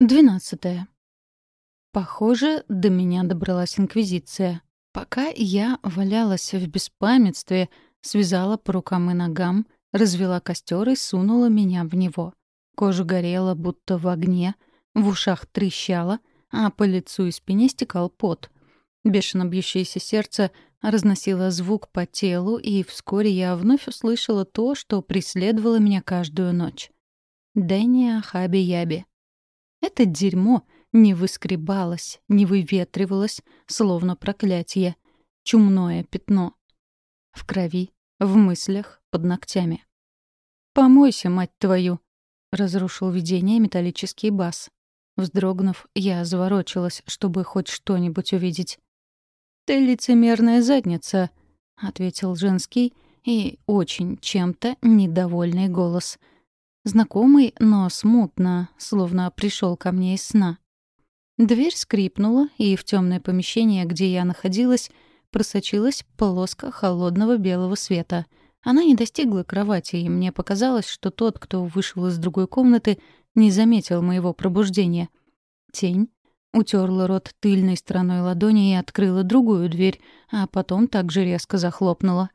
Двенадцатое. Похоже, до меня добралась Инквизиция. Пока я валялась в беспамятстве, связала по рукам и ногам, развела костер и сунула меня в него. Кожа горела, будто в огне, в ушах трещала, а по лицу и спине стекал пот. Бешено бьющееся сердце разносило звук по телу, и вскоре я вновь услышала то, что преследовало меня каждую ночь. Дэнни Ахаби-Яби. Это дерьмо не выскребалось, не выветривалось, словно проклятие. Чумное пятно. В крови, в мыслях, под ногтями. «Помойся, мать твою!» — разрушил видение металлический бас. Вздрогнув, я заворочилась, чтобы хоть что-нибудь увидеть. «Ты лицемерная задница», — ответил женский и очень чем-то недовольный голос — Знакомый, но смутно, словно пришел ко мне из сна. Дверь скрипнула, и в темное помещение, где я находилась, просочилась полоска холодного белого света. Она не достигла кровати, и мне показалось, что тот, кто вышел из другой комнаты, не заметил моего пробуждения. Тень утерла рот тыльной стороной ладони и открыла другую дверь, а потом также резко захлопнула.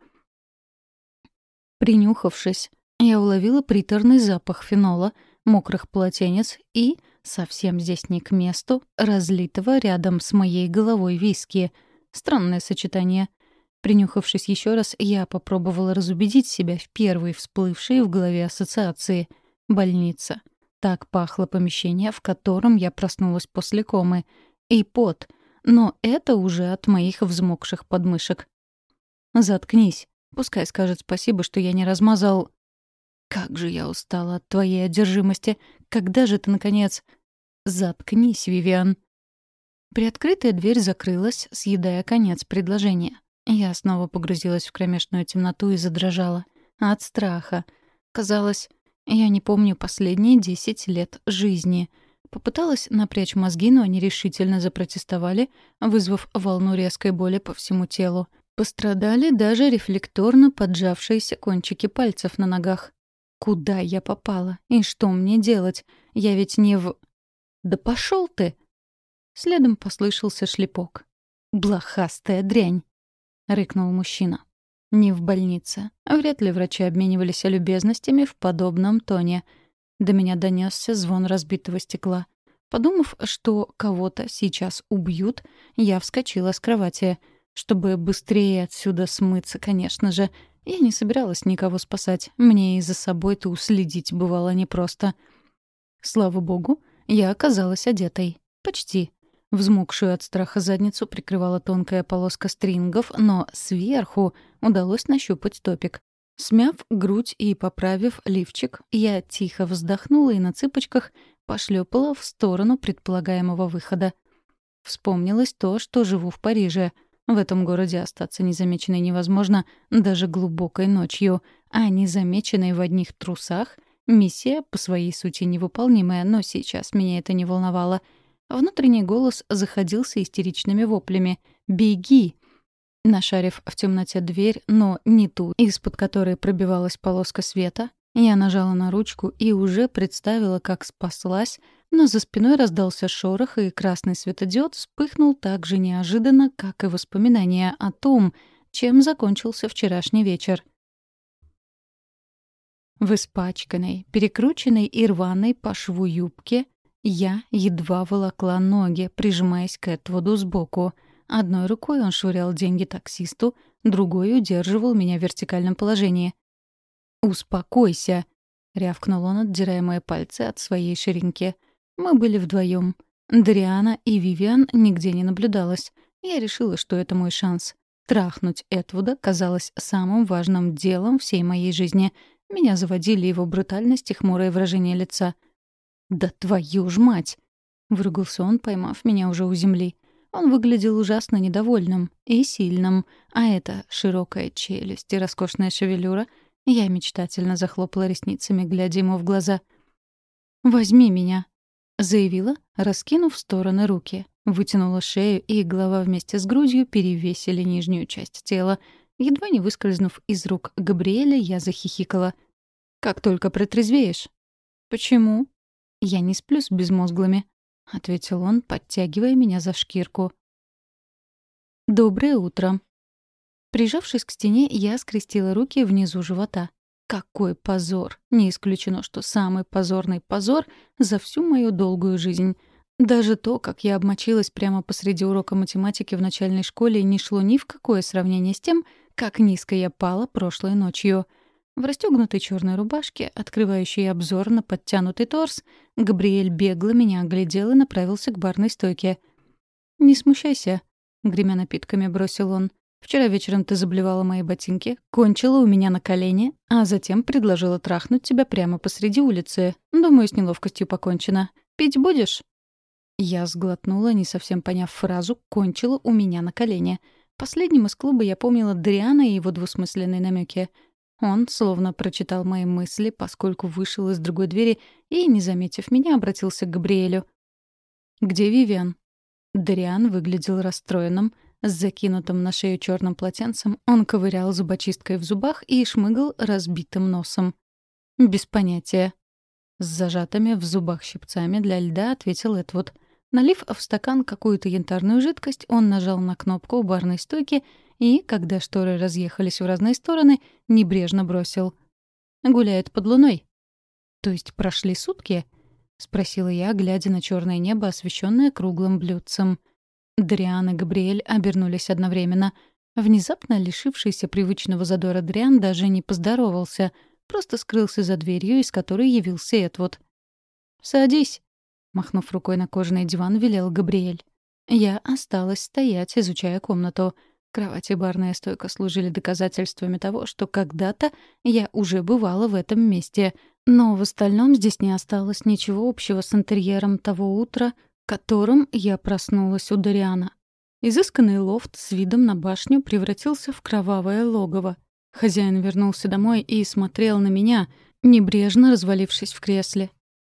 Принюхавшись, я уловила приторный запах фенола, мокрых полотенец и, совсем здесь не к месту, разлитого рядом с моей головой виски. Странное сочетание. Принюхавшись еще раз, я попробовала разубедить себя в первой всплывшей в голове ассоциации — больница. Так пахло помещение, в котором я проснулась после комы. И пот. Но это уже от моих взмокших подмышек. «Заткнись. Пускай скажет спасибо, что я не размазал...» Как же я устала от твоей одержимости. Когда же ты, наконец... Заткнись, Вивиан. Приоткрытая дверь закрылась, съедая конец предложения. Я снова погрузилась в кромешную темноту и задрожала. От страха. Казалось, я не помню последние десять лет жизни. Попыталась напрячь мозги, но они решительно запротестовали, вызвав волну резкой боли по всему телу. Пострадали даже рефлекторно поджавшиеся кончики пальцев на ногах. Куда я попала? И что мне делать? Я ведь не в... Да пошел ты! Следом послышался шлепок. «Блохастая дрянь!» — рыкнул мужчина. «Не в больнице. Вряд ли врачи обменивались любезностями в подобном тоне. До меня донесся звон разбитого стекла. Подумав, что кого-то сейчас убьют, я вскочила с кровати. Чтобы быстрее отсюда смыться, конечно же, я не собиралась никого спасать. Мне и за собой-то уследить бывало непросто. Слава богу, я оказалась одетой. Почти. Взмокшую от страха задницу прикрывала тонкая полоска стрингов, но сверху удалось нащупать топик. Смяв грудь и поправив лифчик, я тихо вздохнула и на цыпочках пошлепала в сторону предполагаемого выхода. Вспомнилось то, что живу в Париже — в этом городе остаться незамеченной невозможно даже глубокой ночью, а незамеченной в одних трусах — миссия по своей сути невыполнимая, но сейчас меня это не волновало. Внутренний голос заходился истеричными воплями «Беги!». Нашарив в темноте дверь, но не ту, из-под которой пробивалась полоска света, я нажала на ручку и уже представила, как спаслась, но за спиной раздался шорох, и красный светодиод вспыхнул так же неожиданно, как и воспоминания о том, чем закончился вчерашний вечер. В испачканной, перекрученной и рваной по шву юбке я едва волокла ноги, прижимаясь к Этвуду сбоку. Одной рукой он швырял деньги таксисту, другой удерживал меня в вертикальном положении. «Успокойся!» — рявкнул он, отдирая мои пальцы от своей ширинки. Мы были вдвоем. Дриана и Вивиан нигде не наблюдалось. Я решила, что это мой шанс. Трахнуть Этвуда казалось самым важным делом всей моей жизни. Меня заводили его брутальность и хмурое выражение лица. «Да твою ж мать!» — выругался он, поймав меня уже у земли. Он выглядел ужасно недовольным и сильным, а эта широкая челюсть и роскошная шевелюра — я мечтательно захлопала ресницами, глядя ему в глаза. «Возьми меня», — заявила, раскинув в стороны руки. Вытянула шею, и голова вместе с грудью перевесили нижнюю часть тела. Едва не выскользнув из рук Габриэля, я захихикала. «Как только протрезвеешь». «Почему?» «Я не сплю с безмозглыми», — ответил он, подтягивая меня за шкирку. «Доброе утро». Прижавшись к стене, я скрестила руки внизу живота. Какой позор! Не исключено, что самый позорный позор за всю мою долгую жизнь. Даже то, как я обмочилась прямо посреди урока математики в начальной школе, не шло ни в какое сравнение с тем, как низко я пала прошлой ночью. В расстёгнутой черной рубашке, открывающей обзор на подтянутый торс, Габриэль бегло меня оглядел и направился к барной стойке. «Не смущайся», — гремя напитками бросил он. Вчера вечером ты заблевала мои ботинки, кончила у меня на колени, а затем предложила трахнуть тебя прямо посреди улицы. Думаю, с неловкостью покончено. Пить будешь?» Я сглотнула, не совсем поняв фразу «кончила у меня на колени». Последним из клуба я помнила Дриана и его двусмысленные намеки. Он словно прочитал мои мысли, поскольку вышел из другой двери и, не заметив меня, обратился к Габриэлю. «Где Вивиан?» Дриан выглядел расстроенным — с закинутым на шею черным полотенцем он ковырял зубочисткой в зубах и шмыгал разбитым носом. «Без понятия». С зажатыми в зубах щипцами для льда ответил Эдвуд. Налив в стакан какую-то янтарную жидкость, он нажал на кнопку у барной стойки и, когда шторы разъехались в разные стороны, небрежно бросил. «Гуляет под луной». «То есть прошли сутки?» — спросила я, глядя на черное небо, освещенное круглым блюдцем. Дриан и Габриэль обернулись одновременно. Внезапно лишившийся привычного задора Дриан даже не поздоровался, просто скрылся за дверью, из которой явился Эдвуд. «Садись», — махнув рукой на кожаный диван, велел Габриэль. Я осталась стоять, изучая комнату. Кровать и барная стойка служили доказательствами того, что когда-то я уже бывала в этом месте, но в остальном здесь не осталось ничего общего с интерьером того утра, которым я проснулась у Дариана. Изысканный лофт с видом на башню превратился в кровавое логово. Хозяин вернулся домой и смотрел на меня, небрежно развалившись в кресле.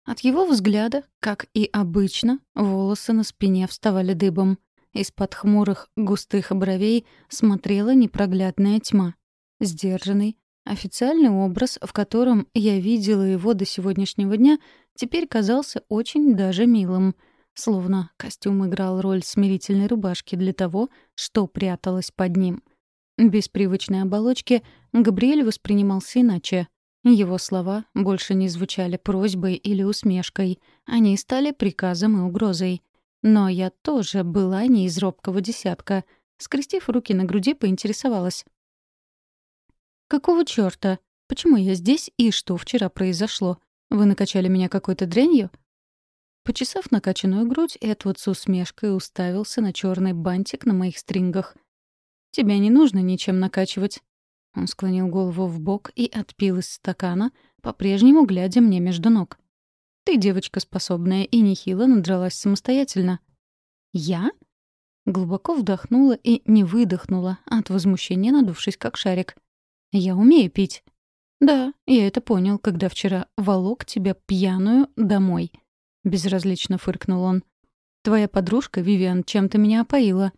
От его взгляда, как и обычно, волосы на спине вставали дыбом. Из-под хмурых, густых бровей смотрела непроглядная тьма. Сдержанный, официальный образ, в котором я видела его до сегодняшнего дня, теперь казался очень даже милым — Словно костюм играл роль смирительной рубашки для того, что пряталось под ним. Без привычной оболочки Габриэль воспринимался иначе. Его слова больше не звучали просьбой или усмешкой. Они стали приказом и угрозой. Но я тоже была не из робкого десятка. Скрестив руки на груди, поинтересовалась. «Какого чёрта? Почему я здесь и что вчера произошло? Вы накачали меня какой-то дрянью? Почесав накачанную грудь, Эдвуд с усмешкой уставился на черный бантик на моих стрингах. «Тебя не нужно ничем накачивать». Он склонил голову в бок и отпил из стакана, по-прежнему глядя мне между ног. «Ты девочка способная и нехило надралась самостоятельно». «Я?» Глубоко вдохнула и не выдохнула, от возмущения надувшись как шарик. «Я умею пить». «Да, я это понял, когда вчера волок тебя пьяную домой. — безразлично фыркнул он. «Твоя подружка, Вивиан, чем-то меня опоила».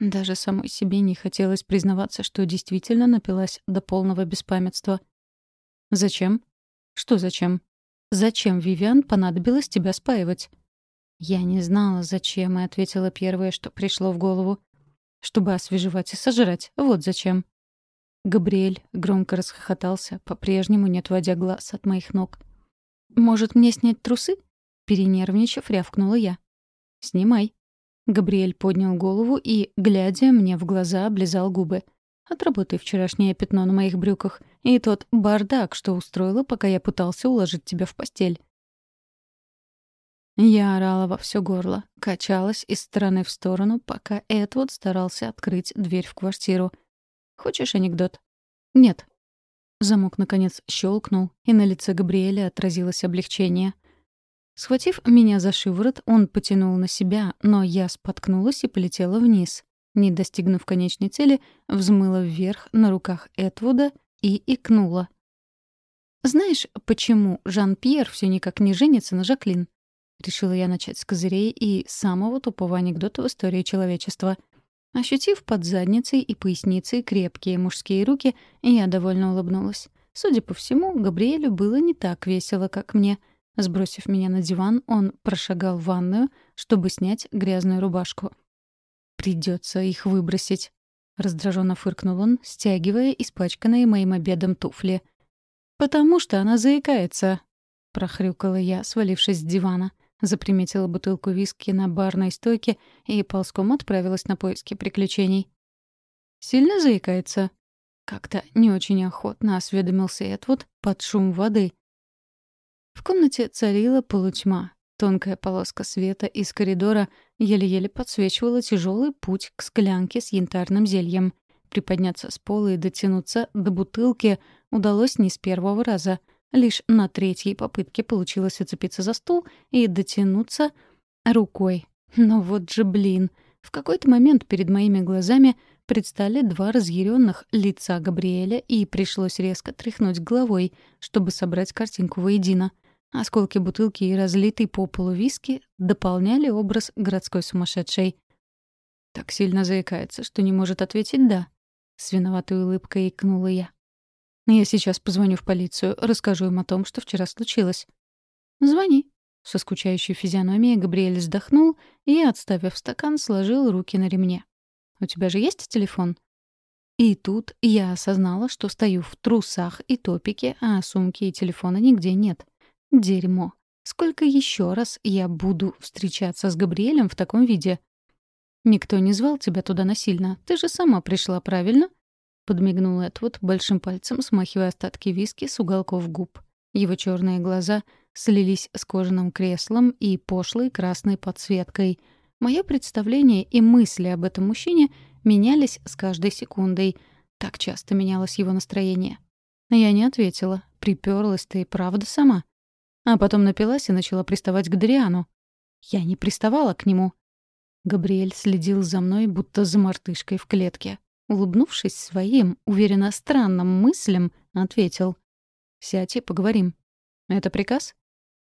Даже самой себе не хотелось признаваться, что действительно напилась до полного беспамятства. «Зачем?» «Что зачем?» «Зачем, Вивиан, понадобилось тебя спаивать?» Я не знала, зачем, и ответила первое, что пришло в голову. «Чтобы освежевать и сожрать. Вот зачем». Габриэль громко расхохотался, по-прежнему не отводя глаз от моих ног. «Может, мне снять трусы?» Перенервничав, рявкнула я. «Снимай». Габриэль поднял голову и, глядя мне в глаза, облизал губы. «Отработай вчерашнее пятно на моих брюках и тот бардак, что устроила, пока я пытался уложить тебя в постель». Я орала во все горло, качалась из стороны в сторону, пока Эдвуд старался открыть дверь в квартиру. «Хочешь анекдот?» «Нет». Замок, наконец, щелкнул, и на лице Габриэля отразилось облегчение — Схватив меня за шиворот, он потянул на себя, но я споткнулась и полетела вниз. Не достигнув конечной цели, взмыла вверх на руках Этвуда и икнула. «Знаешь, почему Жан-Пьер все никак не женится на Жаклин?» Решила я начать с козырей и самого тупого анекдота в истории человечества. Ощутив под задницей и поясницей крепкие мужские руки, я довольно улыбнулась. Судя по всему, Габриэлю было не так весело, как мне — Сбросив меня на диван, он прошагал в ванную, чтобы снять грязную рубашку. «Придется их выбросить», — раздраженно фыркнул он, стягивая испачканные моим обедом туфли. «Потому что она заикается», — прохрюкала я, свалившись с дивана. Заприметила бутылку виски на барной стойке и ползком отправилась на поиски приключений. «Сильно заикается?» Как-то не очень охотно осведомился Эдвуд под шум воды. В комнате царила полутьма. Тонкая полоска света из коридора еле-еле подсвечивала тяжелый путь к склянке с янтарным зельем. Приподняться с пола и дотянуться до бутылки удалось не с первого раза. Лишь на третьей попытке получилось уцепиться за стул и дотянуться рукой. Но вот же блин. В какой-то момент перед моими глазами предстали два разъяренных лица Габриэля, и пришлось резко тряхнуть головой, чтобы собрать картинку воедино. Осколки бутылки и разлитый по полу виски дополняли образ городской сумасшедшей. Так сильно заикается, что не может ответить «да». С виноватой улыбкой икнула я. «Я сейчас позвоню в полицию, расскажу им о том, что вчера случилось». «Звони». Со скучающей физиономией Габриэль вздохнул и, отставив стакан, сложил руки на ремне. У тебя же есть телефон?» И тут я осознала, что стою в трусах и топике, а сумки и телефона нигде нет. Дерьмо. Сколько еще раз я буду встречаться с Габриэлем в таком виде? «Никто не звал тебя туда насильно. Ты же сама пришла, правильно?» Подмигнул Эдвуд большим пальцем, смахивая остатки виски с уголков губ. Его черные глаза слились с кожаным креслом и пошлой красной подсветкой — Мое представление и мысли об этом мужчине менялись с каждой секундой. Так часто менялось его настроение. Я не ответила. Приперлась ты и правда сама. А потом напилась и начала приставать к Дриану. Я не приставала к нему. Габриэль следил за мной, будто за мартышкой в клетке. Улыбнувшись своим, уверенно странным мыслям, ответил. «Сядь и поговорим». «Это приказ?»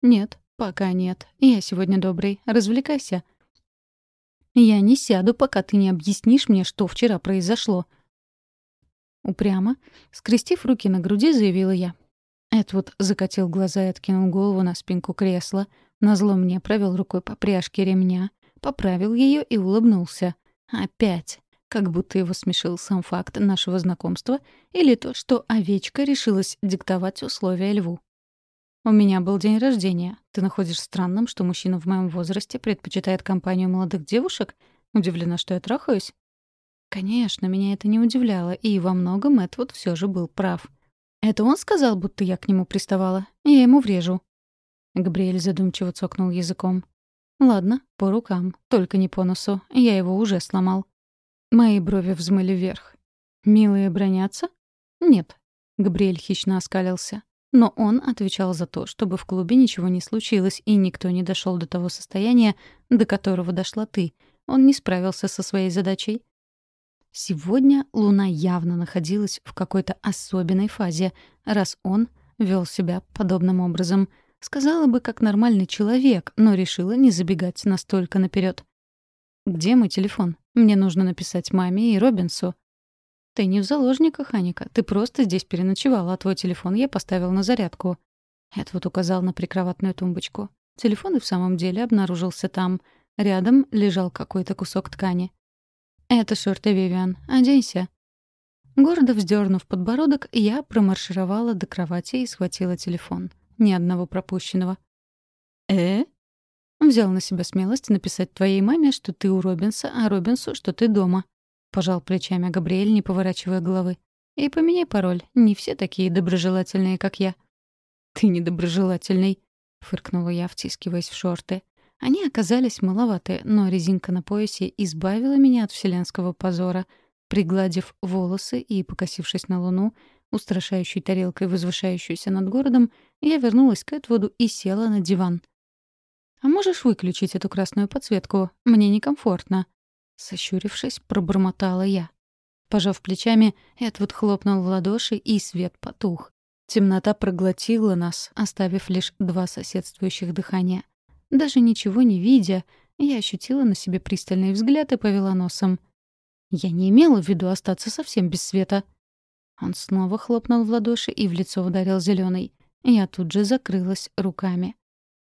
«Нет, пока нет. Я сегодня добрый. Развлекайся. Я не сяду, пока ты не объяснишь мне, что вчера произошло. Упрямо, скрестив руки на груди, заявила я. Эдвуд закатил глаза и откинул голову на спинку кресла. Назло мне провел рукой по пряжке ремня, поправил ее и улыбнулся. Опять. Как будто его смешил сам факт нашего знакомства или то, что овечка решилась диктовать условия льву. «У меня был день рождения. Ты находишь странным, что мужчина в моем возрасте предпочитает компанию молодых девушек? Удивлена, что я трахаюсь?» Конечно, меня это не удивляло, и во многом Эдвуд все же был прав. «Это он сказал, будто я к нему приставала? Я ему врежу». Габриэль задумчиво цокнул языком. «Ладно, по рукам, только не по носу. Я его уже сломал». Мои брови взмыли вверх. «Милые бронятся?» «Нет». Габриэль хищно оскалился. Но он отвечал за то, чтобы в клубе ничего не случилось и никто не дошел до того состояния, до которого дошла ты. Он не справился со своей задачей. Сегодня Луна явно находилась в какой-то особенной фазе, раз он вел себя подобным образом. Сказала бы, как нормальный человек, но решила не забегать настолько наперед. «Где мой телефон? Мне нужно написать маме и Робинсу. «Ты не в заложниках, Аника. Ты просто здесь переночевала, а твой телефон я поставил на зарядку». Эдвуд указал на прикроватную тумбочку. Телефон и в самом деле обнаружился там. Рядом лежал какой-то кусок ткани. «Это шорты Вивиан. Оденься». Гордо вздернув подбородок, я промаршировала до кровати и схватила телефон. Ни одного пропущенного. «Э?» Взял на себя смелость написать твоей маме, что ты у Робинса, а Робинсу, что ты дома пожал плечами Габриэль, не поворачивая головы. «И поменяй пароль. Не все такие доброжелательные, как я». «Ты недоброжелательный», — фыркнула я, втискиваясь в шорты. Они оказались маловаты, но резинка на поясе избавила меня от вселенского позора. Пригладив волосы и покосившись на луну, устрашающей тарелкой, возвышающуюся над городом, я вернулась к Эдвуду и села на диван. «А можешь выключить эту красную подсветку? Мне некомфортно», Сощурившись, пробормотала я. Пожав плечами, Эдвуд хлопнул в ладоши, и свет потух. Темнота проглотила нас, оставив лишь два соседствующих дыхания. Даже ничего не видя, я ощутила на себе пристальный взгляд и повела носом. Я не имела в виду остаться совсем без света. Он снова хлопнул в ладоши и в лицо ударил зеленый. Я тут же закрылась руками.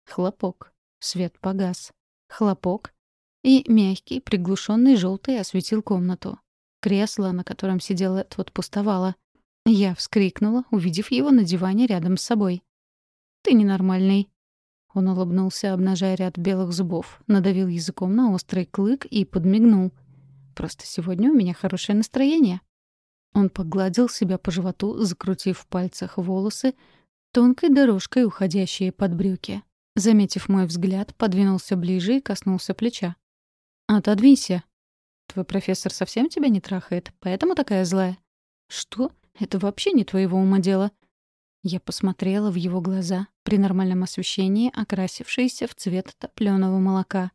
Хлопок. Свет погас. Хлопок. И мягкий, приглушенный желтый осветил комнату. Кресло, на котором сидел Эдвуд, пустовало. Я вскрикнула, увидев его на диване рядом с собой. «Ты ненормальный». Он улыбнулся, обнажая ряд белых зубов, надавил языком на острый клык и подмигнул. «Просто сегодня у меня хорошее настроение». Он погладил себя по животу, закрутив в пальцах волосы, тонкой дорожкой уходящие под брюки. Заметив мой взгляд, подвинулся ближе и коснулся плеча. «Отодвинься». «Твой профессор совсем тебя не трахает, поэтому такая злая?» «Что? Это вообще не твоего ума дело». Я посмотрела в его глаза, при нормальном освещении, окрасившиеся в цвет топлёного молока.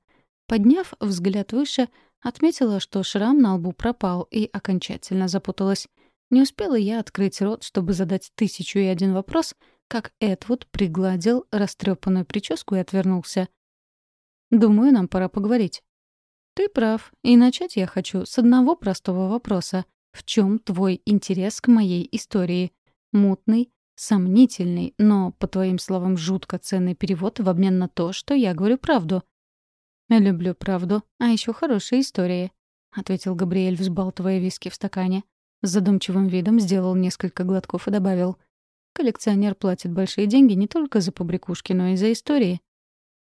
Подняв взгляд выше, отметила, что шрам на лбу пропал и окончательно запуталась. Не успела я открыть рот, чтобы задать тысячу и один вопрос, как Эдвуд пригладил растрепанную прическу и отвернулся. «Думаю, нам пора поговорить». Ты прав. И начать я хочу с одного простого вопроса. В чем твой интерес к моей истории? Мутный, сомнительный, но, по твоим словам, жутко ценный перевод в обмен на то, что я говорю правду. «Люблю правду, а еще хорошие истории», — ответил Габриэль, взбалтывая виски в стакане. С задумчивым видом сделал несколько глотков и добавил. «Коллекционер платит большие деньги не только за побрякушки, но и за истории.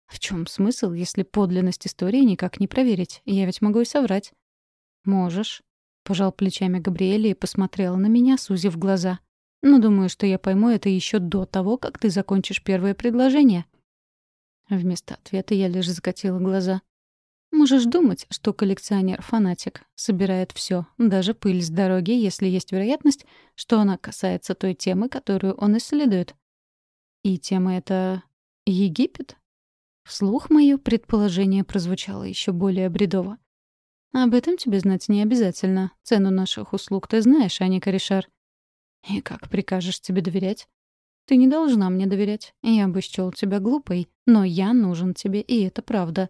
В чем смысл, если подлинность истории никак не проверить? Я ведь могу и соврать. Можешь. Пожал плечами Габриэля и посмотрела на меня, сузив глаза. Но думаю, что я пойму это еще до того, как ты закончишь первое предложение. Вместо ответа я лишь закатила глаза. Можешь думать, что коллекционер — фанатик, собирает все, даже пыль с дороги, если есть вероятность, что она касается той темы, которую он исследует. И тема — это Египет? Вслух мое предположение прозвучало еще более бредово. «Об этом тебе знать не обязательно. Цену наших услуг ты знаешь, а не корешар». «И как прикажешь тебе доверять?» «Ты не должна мне доверять. Я бы счёл тебя глупой, но я нужен тебе, и это правда».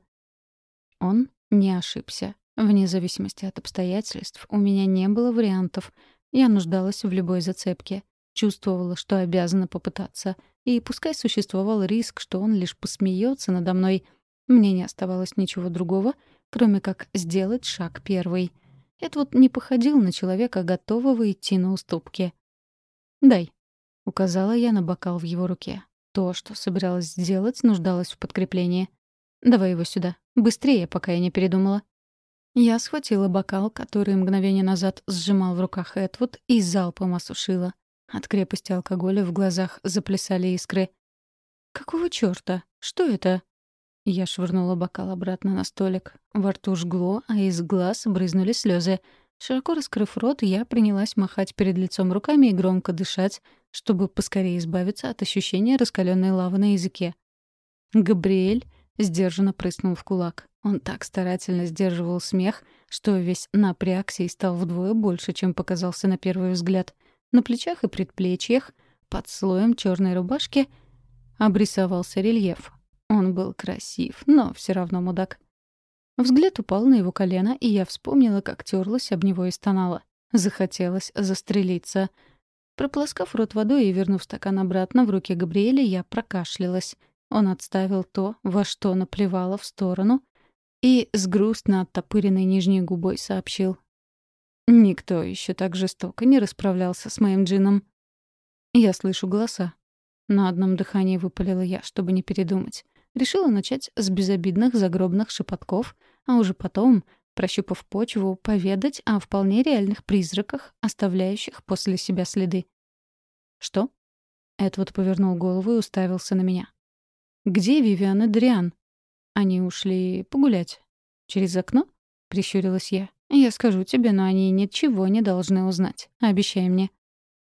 Он не ошибся. Вне зависимости от обстоятельств у меня не было вариантов. Я нуждалась в любой зацепке. Чувствовала, что обязана попытаться — и пускай существовал риск, что он лишь посмеется надо мной, мне не оставалось ничего другого, кроме как сделать шаг первый. Это вот не походил на человека, готового идти на уступки. «Дай», — указала я на бокал в его руке. То, что собиралась сделать, нуждалось в подкреплении. «Давай его сюда. Быстрее, пока я не передумала». Я схватила бокал, который мгновение назад сжимал в руках Эдвуд, и залпом осушила. От крепости алкоголя в глазах заплясали искры. «Какого чёрта? Что это?» Я швырнула бокал обратно на столик. Во рту жгло, а из глаз брызнули слезы. Широко раскрыв рот, я принялась махать перед лицом руками и громко дышать, чтобы поскорее избавиться от ощущения раскаленной лавы на языке. Габриэль сдержанно прыснул в кулак. Он так старательно сдерживал смех, что весь напрягся и стал вдвое больше, чем показался на первый взгляд. На плечах и предплечьях, под слоем черной рубашки, обрисовался рельеф. Он был красив, но все равно мудак. Взгляд упал на его колено, и я вспомнила, как терлась об него и стонала. Захотелось застрелиться. Прополоскав рот водой и вернув стакан обратно в руки Габриэля, я прокашлялась. Он отставил то, во что наплевала в сторону, и с грустно оттопыренной нижней губой сообщил. Никто еще так жестоко не расправлялся с моим джином. Я слышу голоса. На одном дыхании выпалила я, чтобы не передумать. Решила начать с безобидных загробных шепотков, а уже потом, прощупав почву, поведать о вполне реальных призраках, оставляющих после себя следы. «Что?» Эдвард повернул голову и уставился на меня. «Где Вивиан и Дриан?» «Они ушли погулять». «Через окно?» — прищурилась я. Я скажу тебе, но они ничего не должны узнать. Обещай мне.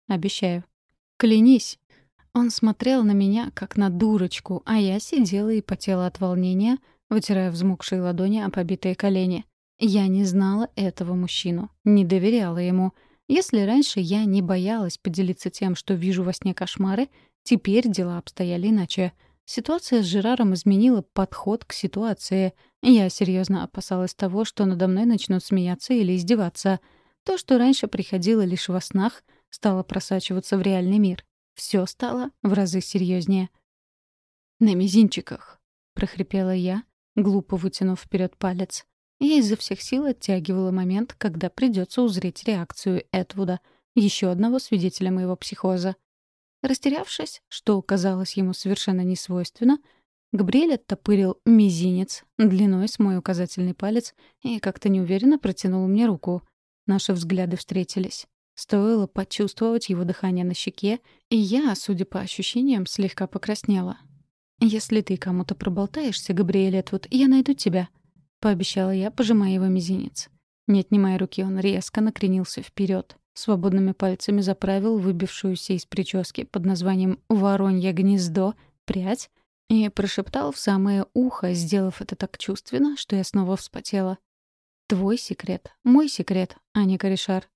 Обещаю. Клянись. Он смотрел на меня, как на дурочку, а я сидела и потела от волнения, вытирая взмокшие ладони о побитые колени. Я не знала этого мужчину, не доверяла ему. Если раньше я не боялась поделиться тем, что вижу во сне кошмары, теперь дела обстояли иначе — Ситуация с Жераром изменила подход к ситуации. Я серьезно опасалась того, что надо мной начнут смеяться или издеваться. То, что раньше приходило лишь во снах, стало просачиваться в реальный мир. Все стало в разы серьезнее. «На мизинчиках», — прохрипела я, глупо вытянув вперед палец. Я изо всех сил оттягивала момент, когда придется узреть реакцию Этвуда, еще одного свидетеля моего психоза. Растерявшись, что казалось ему совершенно несвойственно, Габриэль оттопырил мизинец длиной с мой указательный палец и как-то неуверенно протянул мне руку. Наши взгляды встретились. Стоило почувствовать его дыхание на щеке, и я, судя по ощущениям, слегка покраснела. «Если ты кому-то проболтаешься, Габриэль Этвуд, я найду тебя», — пообещала я, пожимая его мизинец. Не отнимая руки, он резко накренился вперед, свободными пальцами заправил выбившуюся из прически под названием «Воронье гнездо» прядь и прошептал в самое ухо, сделав это так чувственно, что я снова вспотела. «Твой секрет, мой секрет, Аника Ришар.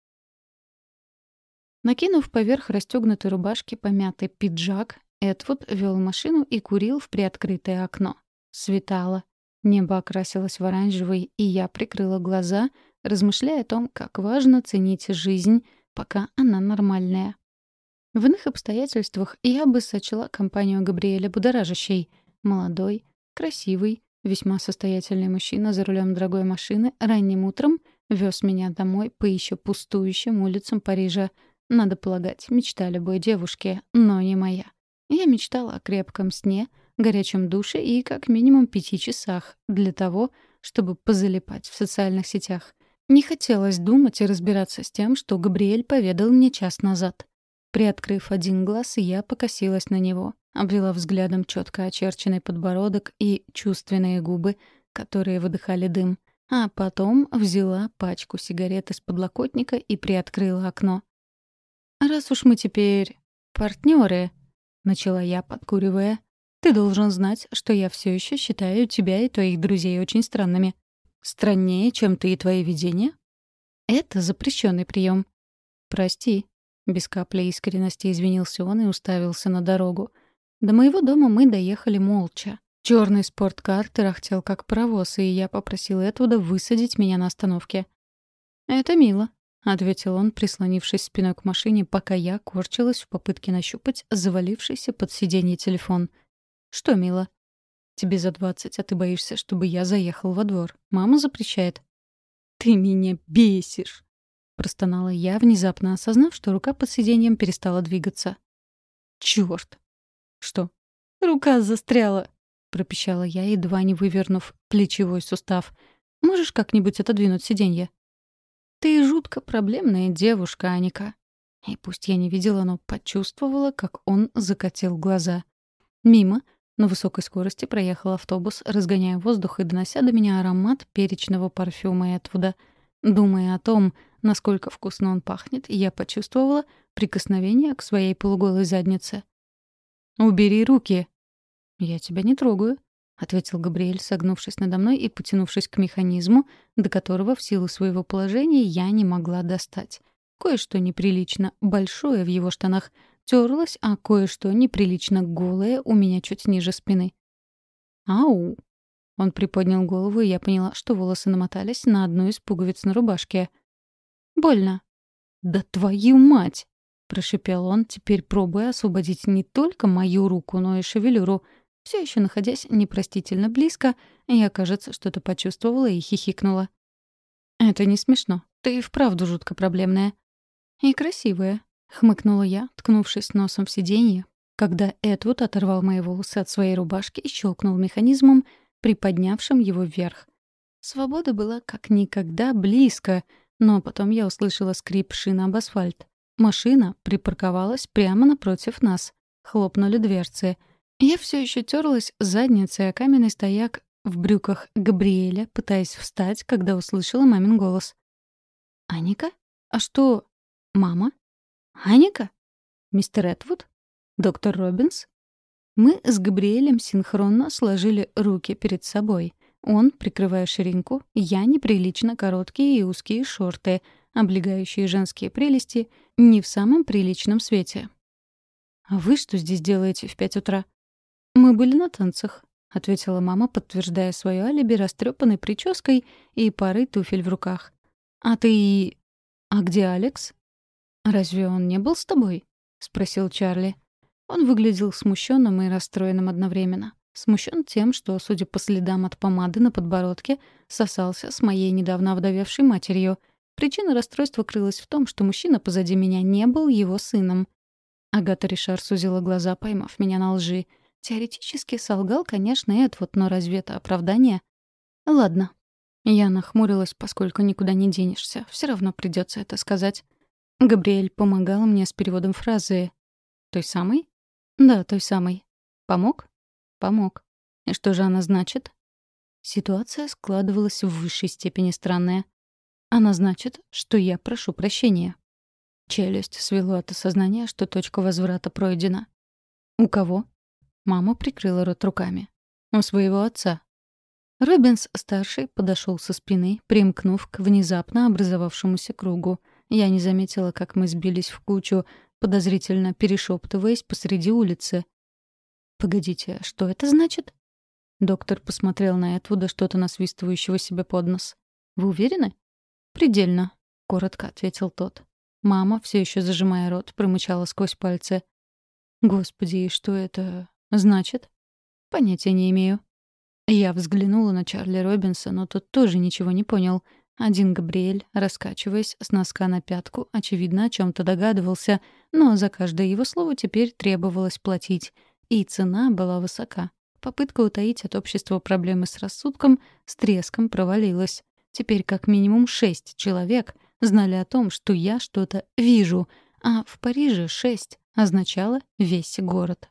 Накинув поверх расстегнутой рубашки помятый пиджак, Эдвуд вел машину и курил в приоткрытое окно. Светало. Небо окрасилось в оранжевый, и я прикрыла глаза, размышляя о том, как важно ценить жизнь, пока она нормальная. В иных обстоятельствах я бы сочла компанию Габриэля будоражащей. Молодой, красивый, весьма состоятельный мужчина за рулем дорогой машины ранним утром вез меня домой по еще пустующим улицам Парижа — надо полагать, мечта любой девушки, но не моя. Я мечтала о крепком сне, горячем душе и как минимум пяти часах для того, чтобы позалипать в социальных сетях. Не хотелось думать и разбираться с тем, что Габриэль поведал мне час назад. Приоткрыв один глаз, я покосилась на него, обвела взглядом четко очерченный подбородок и чувственные губы, которые выдыхали дым, а потом взяла пачку сигарет из подлокотника и приоткрыла окно. «Раз уж мы теперь партнеры, начала я, подкуривая, «ты должен знать, что я все еще считаю тебя и твоих друзей очень странными. Страннее, чем ты и твои видения?» «Это запрещенный прием. «Прости», — без капли искренности извинился он и уставился на дорогу. До моего дома мы доехали молча. Черный спорткар тарахтел как паровоз, и я попросил Этвуда высадить меня на остановке. «Это мило», ответил он, прислонившись спиной к машине, пока я корчилась в попытке нащупать завалившийся под сиденье телефон. «Что, мила?» «Тебе за двадцать, а ты боишься, чтобы я заехал во двор. Мама запрещает». «Ты меня бесишь!» — простонала я, внезапно осознав, что рука под сиденьем перестала двигаться. «Чёрт!» «Что?» «Рука застряла!» — пропищала я, едва не вывернув плечевой сустав. «Можешь как-нибудь отодвинуть сиденье?» Ты жутко проблемная девушка, Аника. И пусть я не видела, но почувствовала, как он закатил глаза. Мимо, на высокой скорости проехал автобус, разгоняя воздух и донося до меня аромат перечного парфюма Этвуда. Думая о том, насколько вкусно он пахнет, я почувствовала прикосновение к своей полуголой заднице. «Убери руки!» «Я тебя не трогаю», — ответил Габриэль, согнувшись надо мной и потянувшись к механизму, до которого в силу своего положения я не могла достать. Кое-что неприлично большое в его штанах терлось, а кое-что неприлично голое у меня чуть ниже спины. «Ау!» Он приподнял голову, и я поняла, что волосы намотались на одну из пуговиц на рубашке. «Больно». «Да твою мать!» — прошипел он, теперь пробуя освободить не только мою руку, но и шевелюру — все еще находясь непростительно близко, я, кажется, что-то почувствовала и хихикнула. «Это не смешно. Ты и вправду жутко проблемная». «И красивая», — хмыкнула я, ткнувшись носом в сиденье, когда Эдвуд оторвал мои волосы от своей рубашки и щелкнул механизмом, приподнявшим его вверх. Свобода была как никогда близко, но потом я услышала скрип шины об асфальт. Машина припарковалась прямо напротив нас. Хлопнули дверцы — я все еще терлась задницей о каменный стояк в брюках Габриэля, пытаясь встать, когда услышала мамин голос. «Аника? А что? Мама? Аника? Мистер Этвуд? Доктор Робинс?» Мы с Габриэлем синхронно сложили руки перед собой. Он, прикрывая ширинку, я неприлично короткие и узкие шорты, облегающие женские прелести, не в самом приличном свете. «А вы что здесь делаете в пять утра?» «Мы были на танцах», — ответила мама, подтверждая свое алиби растрепанной прической и парой туфель в руках. «А ты... А где Алекс?» «Разве он не был с тобой?» — спросил Чарли. Он выглядел смущенным и расстроенным одновременно. Смущен тем, что, судя по следам от помады на подбородке, сосался с моей недавно овдовевшей матерью. Причина расстройства крылась в том, что мужчина позади меня не был его сыном. Агата Ришар сузила глаза, поймав меня на лжи. Теоретически солгал, конечно, Эдвуд, но разве это оправдание? Ладно. Я нахмурилась, поскольку никуда не денешься. Все равно придется это сказать. Габриэль помогал мне с переводом фразы. «Той самой?» «Да, той самой. Помог?» Помог. И что же она значит? Ситуация складывалась в высшей степени странная. Она значит, что я прошу прощения. Челюсть свело от осознания, что точка возврата пройдена. «У кого?» Мама прикрыла рот руками. «У своего отца». Робинс-старший подошел со спины, примкнув к внезапно образовавшемуся кругу. Я не заметила, как мы сбились в кучу, подозрительно перешептываясь посреди улицы. «Погодите, что это значит?» Доктор посмотрел на Этвуда, что-то насвистывающего себе под нос. «Вы уверены?» «Предельно», — коротко ответил тот. Мама, все еще зажимая рот, промычала сквозь пальцы. «Господи, что это значит?» «Понятия не имею». Я взглянула на Чарли Робинса, но тот тоже ничего не понял. Один Габриэль, раскачиваясь с носка на пятку, очевидно, о чем то догадывался, но за каждое его слово теперь требовалось платить — и цена была высока. Попытка утаить от общества проблемы с рассудком с треском провалилась. Теперь как минимум шесть человек знали о том, что я что-то вижу, а в Париже шесть означало весь город.